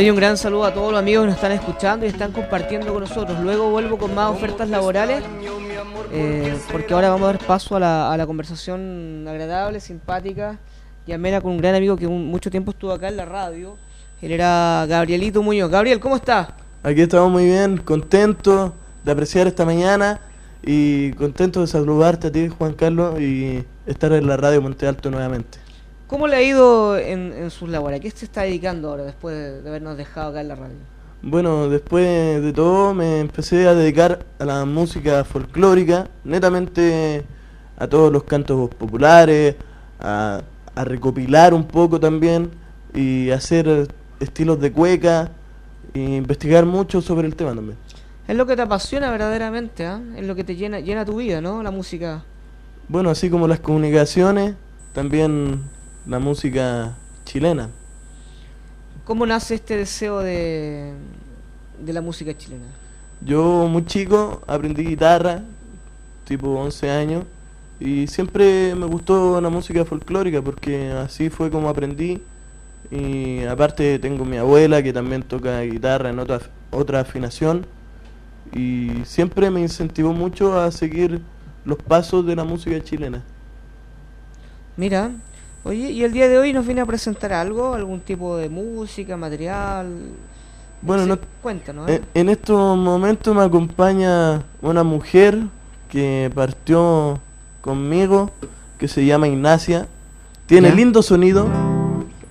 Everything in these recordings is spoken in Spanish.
Oye, un gran saludo a todos los amigos que nos están escuchando y están compartiendo con nosotros. Luego vuelvo con más ofertas laborales, eh, porque ahora vamos a dar paso a la, conversación agradable, simpática y amena con un gran amigo que mucho tiempo estuvo acá en la radio. Él era Gabrielito Muñoz. Gabriel, ¿cómo estás? Aquí estamos muy bien, contentos de apreciar esta mañana y contentos de saludarte a ti, Juan Carlos, y estar en la radio Monte Alto nuevamente. ¿Cómo le ha ido en, sus labores? ¿A qué se está dedicando ahora después de, habernos dejado acá en la radio? Bueno, después de todo me empecé a dedicar a la música folclórica, netamente a todos los cantos populares, a, recopilar un poco también y hacer estilos de cueca e investigar mucho sobre el tema también. Es lo que te apasiona verdaderamente, ¿eh? es lo que te llena, llena tu vida, ¿no? La música. Bueno, así como las comunicaciones, también la música chilena. ¿Cómo nace este deseo de, de la música chilena? Yo muy chico aprendí guitarra, tipo 11 años, y siempre me gustó la música folclórica porque así fue como aprendí. Y aparte tengo mi abuela que también toca guitarra en otra, otra afinación y siempre me incentivó mucho a seguir los pasos de la música chilena. Mira, Oye, ¿y el día de hoy nos viene a presentar algo? ¿Algún tipo de música, material? Bueno, no, cuéntanos. ¿eh? En, estos momentos me acompaña una mujer que partió conmigo, que se llama Ignacia. Tiene lindo sonido.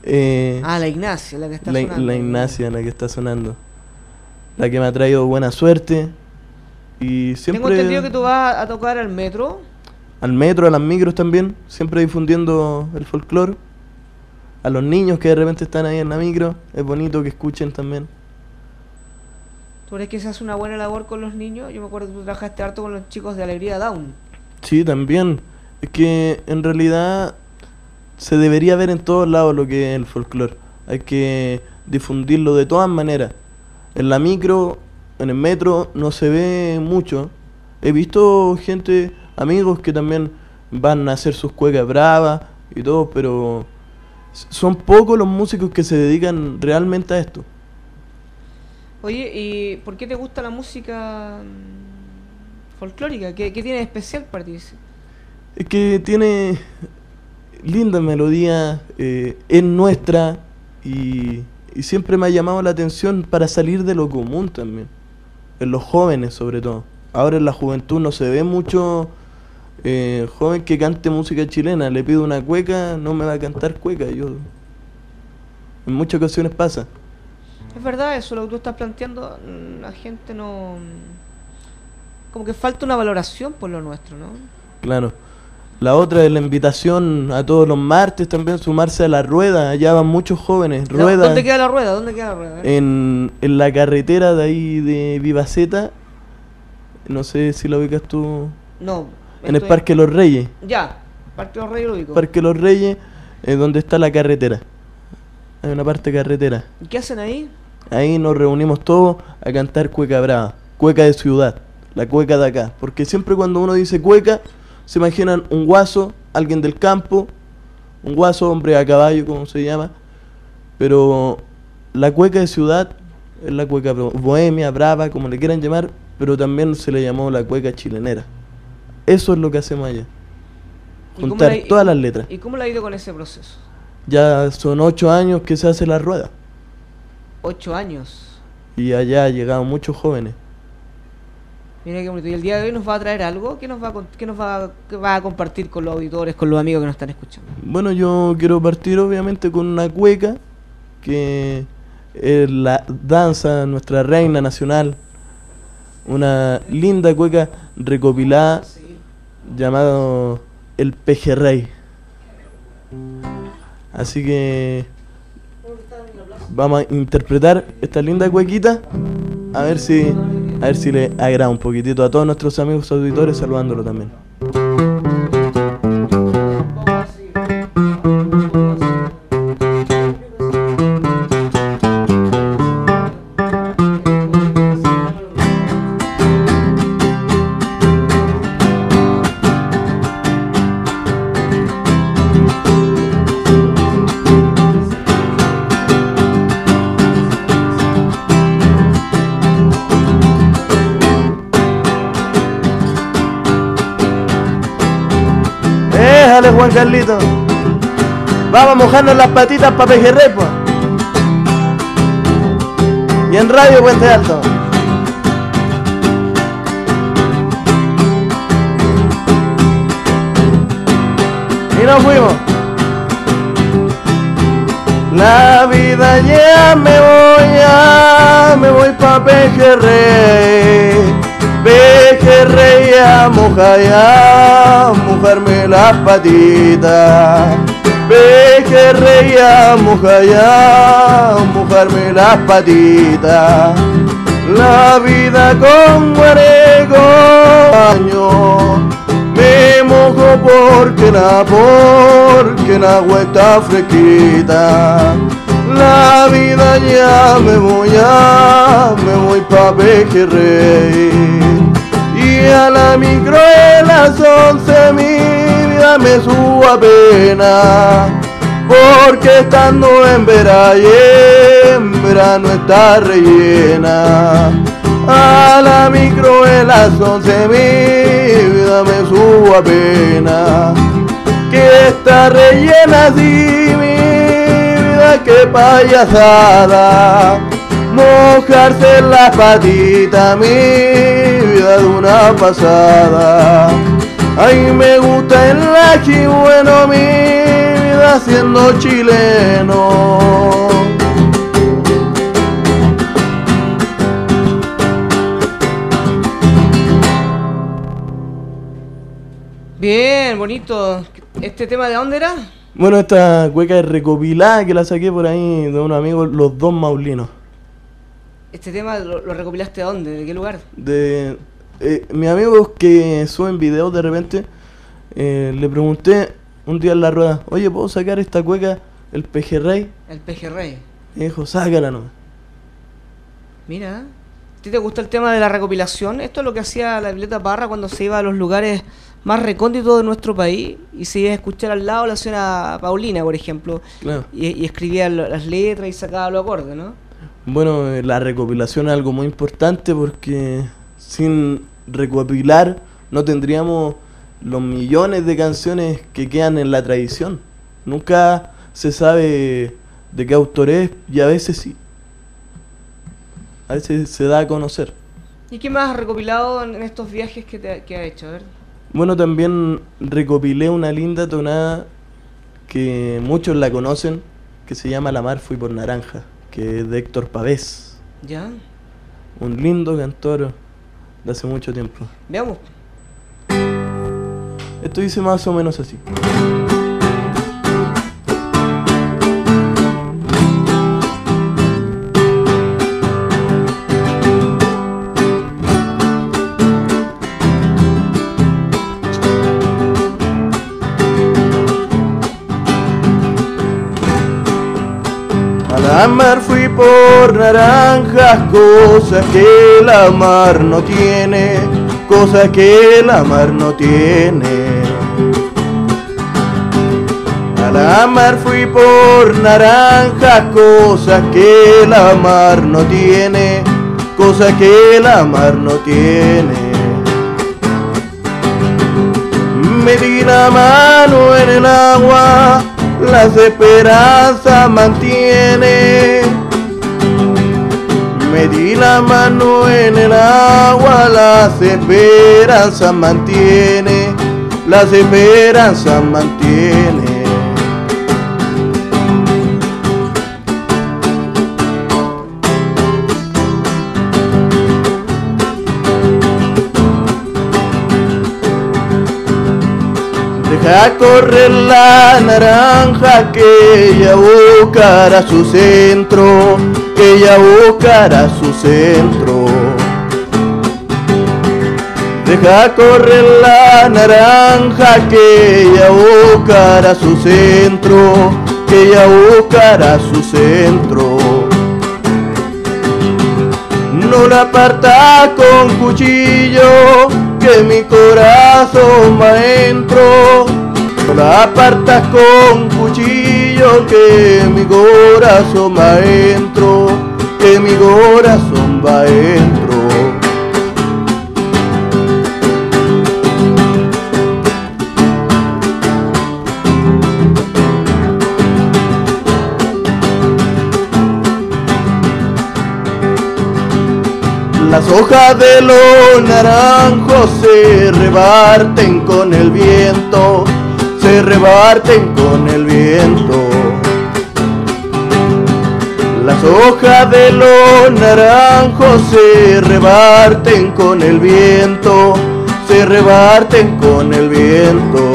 Eh, ah, la Ignacia, la que está sonando. La Ignacia, la que está sonando. La que me ha traído buena suerte. Y siempre... Tengo entendido que tú vas a tocar al metro al metro, a las micros también, siempre difundiendo el folclore. A los niños que de repente están ahí en la micro, es bonito que escuchen también. ¿Tú crees que se hace una buena labor con los niños? Yo me acuerdo que tú trabajaste harto con los chicos de Alegría Down. Sí, también. Es que en realidad se debería ver en todos lados lo que es el folclore. Hay que difundirlo de todas maneras. En la micro, en el metro, no se ve mucho. He visto gente amigos que también van a hacer sus cuecas bravas y todo, pero son pocos los músicos que se dedican realmente a esto. Oye, ¿y por qué te gusta la música mm, folclórica? ¿Qué, tiene de especial para ti? Es que tiene linda melodía, eh, es nuestra y, y siempre me ha llamado la atención para salir de lo común también, en los jóvenes sobre todo. Ahora en la juventud no se ve mucho eh, joven que cante música chilena, le pido una cueca, no me va a cantar cueca. Yo En muchas ocasiones pasa. Es verdad eso, lo que tú estás planteando, mm, la gente no... Como que falta una valoración por lo nuestro, ¿no? Claro. La otra es la invitación a todos los martes también sumarse a la rueda. Allá van muchos jóvenes. Rueda, ¿Dónde queda la rueda? ¿Dónde queda la rueda? En, en la carretera de ahí de Vivaceta. No sé si lo ubicas tú. No, en el Parque Los Reyes. Ya, Parque Los Reyes lo Parque Los Reyes, es donde está la carretera. Hay una parte carretera. ¿Y qué hacen ahí? Ahí nos reunimos todos a cantar cueca brava, cueca de ciudad, la cueca de acá. Porque siempre cuando uno dice cueca, se imaginan un guaso, alguien del campo, un guaso, hombre a caballo, como se llama. Pero la cueca de ciudad es la cueca bohemia, brava, como le quieran llamar, pero también se le llamó la cueca chilenera. Eso es lo que hacemos allá. Juntar todas las letras. ¿Y cómo le ha ido con ese proceso? Ya son ocho años que se hace la rueda. Ocho años. Y allá han llegado muchos jóvenes. Mira qué bonito. ¿Y el día de hoy nos va a traer algo? ¿Qué nos va a, qué nos va, va a compartir con los auditores, con los amigos que nos están escuchando? Bueno, yo quiero partir obviamente con una cueca, que es la danza, nuestra reina nacional. Una linda cueca recopilada llamado El Pejerrey. Así que vamos a interpretar esta linda cuequita a ver si a ver si le agrada un poquitito a todos nuestros amigos auditores saludándolo también. Juan Carlito. Vamos a mojarnos las patitas para pejerrey, pues. Y en Radio Puente Alto. Y nos fuimos. La vida ya me voy, ya me voy pa' Pejerrey. Pejerrey a mojar, ya mojarme las patitas. Pejerrey a mojar, ya mojarme las patitas. La vida con guareco año me mojo porque la porque la agua está fresquita. La vida ya me voy a, me voy pa' Pejerrey. Y a la micro de las once mi vida me subo pena. Porque estando en verano y en verano está rellena. A la micro de las once mi vida me subo pena. Que está rellena así mi que payasada. Mojarse las patitas mi vida de una pasada. Ay, me gusta el lachi bueno mi vida siendo chileno. Bien, bonito. ¿Este tema de dónde era? Bueno, esta cueca es recopilada que la saqué por ahí de unos amigos, los dos maulinos. ¿Este tema lo, lo recopilaste de dónde? ¿De qué lugar? De eh, mis amigos que suben videos de repente, eh, le pregunté un día en la rueda, oye, ¿puedo sacar esta cueca, el pejerrey? El pejerrey. Y dijo, sácala no. Mira, ¿a ti te gusta el tema de la recopilación? Esto es lo que hacía la Violeta Parra cuando se iba a los lugares más recónditos de nuestro país y se iba a escuchar al lado la señora Paulina, por ejemplo, Claro. y, y escribía lo- las letras y sacaba los acordes, ¿no? Bueno, eh, la recopilación es algo muy importante porque sin recopilar no tendríamos los millones de canciones que quedan en la tradición. Nunca se sabe de qué autor es y a veces sí. A veces se da a conocer. ¿Y qué más has recopilado en, en estos viajes que, te, que has hecho? A ver. Bueno, también recopilé una linda tonada que muchos la conocen, que se llama La Mar Fui por Naranja, que es de Héctor Pavés, ¿Ya? un lindo cantor de hace mucho tiempo. Veamos. Esto dice más o menos así. A mar fui por naranjas, cosas que la mar no tiene, cosas que la mar no tiene. A la mar fui por naranjas, cosas que la mar no tiene, cosas que la mar no tiene. Metí la mano en el agua, las esperanzas mantiene. Metí la mano en el agua, las esperanzas mantiene, las esperanzas mantiene. Deja correr la naranja que ella buscará su centro, que ella buscará su centro. Deja correr la naranja que ella buscará su centro, que ella buscará su centro. No la aparta con cuchillo, que mi corazón adentro. No la apartas con cuchillo, que mi corazón va adentro. Que mi corazón va hojas de los naranjos se rebarten con el viento, se rebarten con el viento. Las hojas de los naranjos se rebarten con el viento, se rebarten con el viento.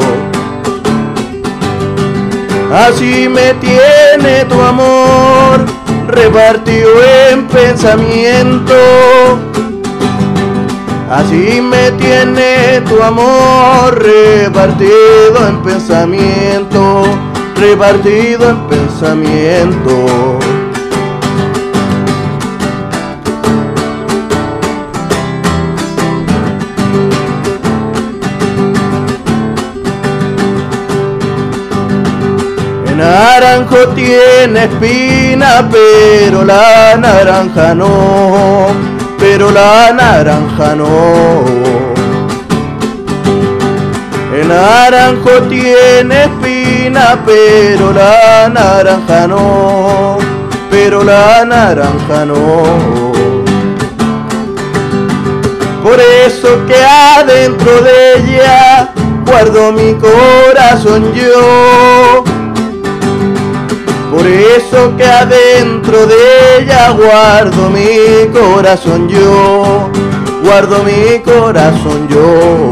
Así me tiene tu amor, repartido en pensamiento. Así me tiene tu amor, repartido en pensamiento, repartido en pensamiento. Naranjo tiene espina, pero la naranja no, pero la naranja no. El naranjo tiene espina, pero la naranja no, pero la naranja no. Por eso que adentro de ella guardo mi corazón yo por eso que adentro de ella guardo mi corazón yo, guardo mi corazón yo.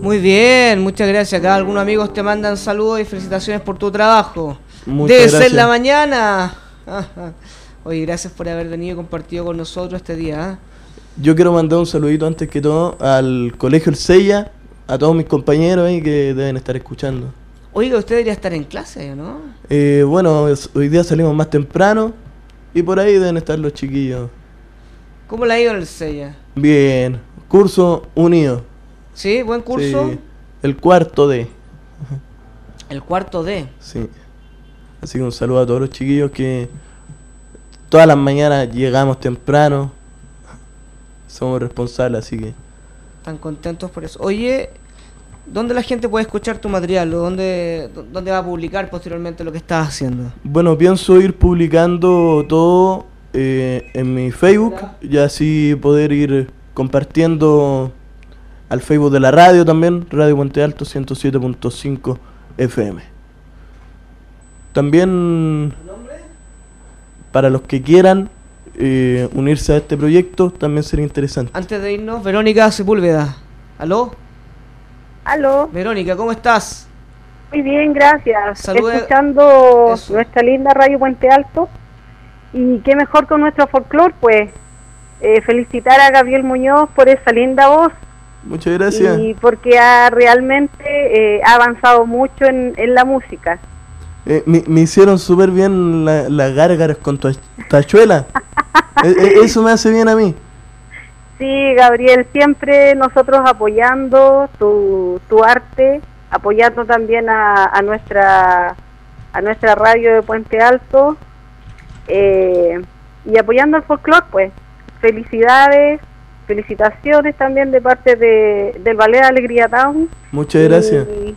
Muy bien, muchas gracias. Acá algunos amigos te mandan saludos y felicitaciones por tu trabajo. Muchas Debe ser gracias. la mañana. Oye, gracias por haber venido y compartido con nosotros este día. ¿ah? Yo quiero mandar un saludito antes que todo al Colegio El Sella, a todos mis compañeros ahí que deben estar escuchando. Oiga, usted debería estar en clase, ¿no? Eh, bueno, hoy día salimos más temprano y por ahí deben estar los chiquillos. ¿Cómo le ha ido el SEIA? Bien, curso unido. ¿Sí? ¿Buen curso? Sí, el cuarto D. El cuarto D. Sí. Así que un saludo a todos los chiquillos que todas las mañanas llegamos temprano. Somos responsables, así que Están contentos por eso. Oye, ¿dónde la gente puede escuchar tu material? ¿O dónde, dónde va a publicar posteriormente lo que estás haciendo? Bueno, pienso ir publicando todo eh, en mi Facebook y así poder ir compartiendo al Facebook de la radio también, Radio Puente Alto 107.5 FM. También para los que quieran eh, unirse a este proyecto también sería interesante. Antes de irnos, Verónica Sepúlveda. ¿Aló? Aló, Verónica, ¿cómo estás? muy bien, gracias. Salude- Escuchando Eso. nuestra linda Radio Puente Alto. Y qué mejor con nuestro folclore, pues. eh, felicitar a Gabriel Muñoz por esa linda voz Muchas gracias. y porque ha realmente eh, ha avanzado mucho en, en la música. Eh, me, me hicieron súper bien la- las gárgaras con tu tachuela. E- e- eso me hace bien a mí. Sí, Gabriel, siempre nosotros apoyando tu, tu arte, apoyando también a, a nuestra a nuestra radio de Puente Alto eh, y apoyando el folclore, pues. Felicidades, felicitaciones también de parte de, del Ballet Alegría Town. Muchas gracias. Y,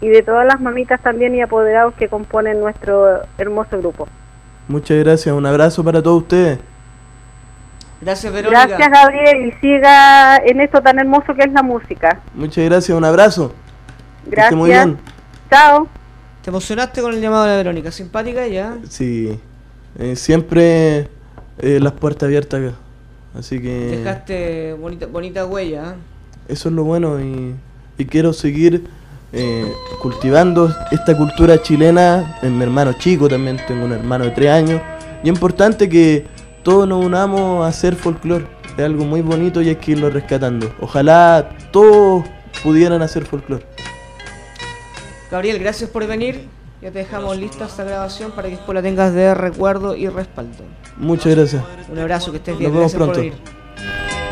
y de todas las mamitas también y apoderados que componen nuestro hermoso grupo. Muchas gracias. Un abrazo para todos ustedes. Gracias, Verónica. Gracias, Gabriel, y siga en esto tan hermoso que es la música. Muchas gracias. Un abrazo. Gracias. muy bien. Chao. Te emocionaste con el llamado de la Verónica. Simpática ya. Sí. Eh, siempre eh, las puertas abiertas acá. Así que Dejaste bonita, bonita huella. eso es lo bueno y, y quiero seguir eh, cultivando esta cultura chilena en mi hermano chico también tengo un hermano de tres años y es importante que todos nos unamos a hacer folclore es algo muy bonito y hay que irlo rescatando ojalá todos pudieran hacer folclore Gabriel, gracias por venir. Ya te dejamos lista esta grabación para que después la tengas de recuerdo y respaldo. muchas gracias Un abrazo, que estés bien. Nos vemos gracias pronto.